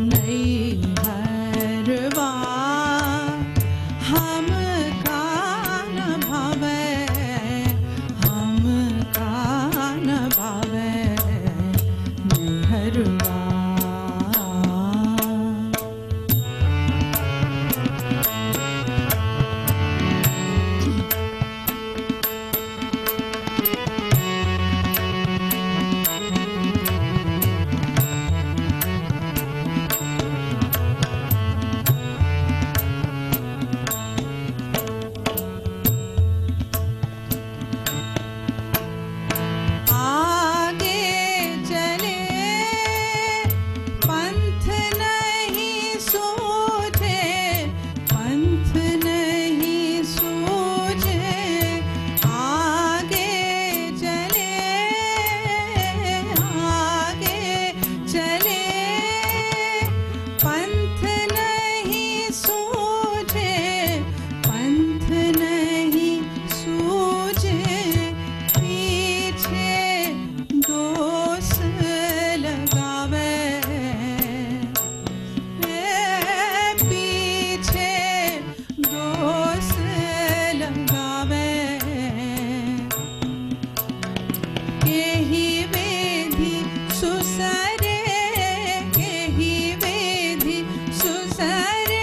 உன்னை சரண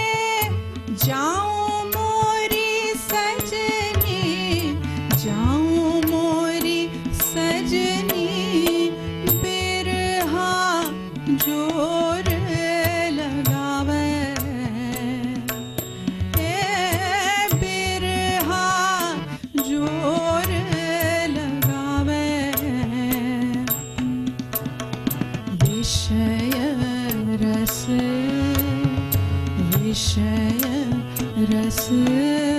sevişen resim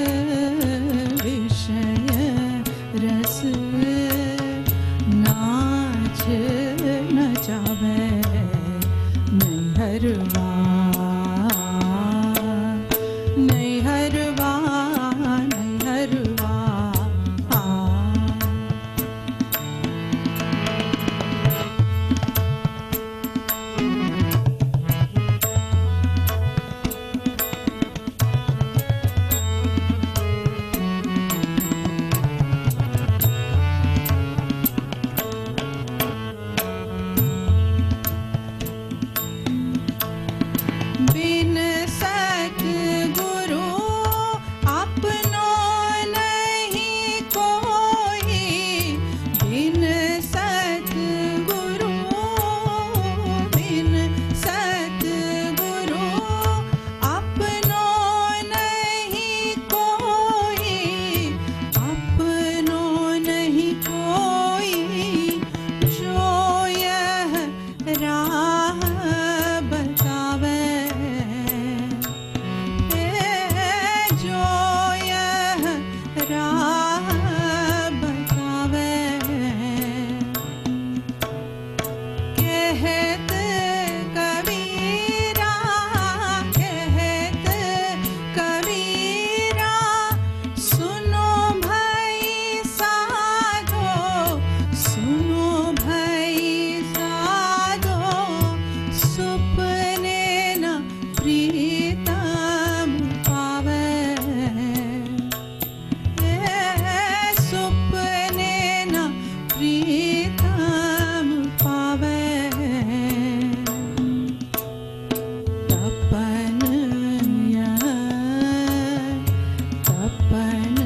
bye.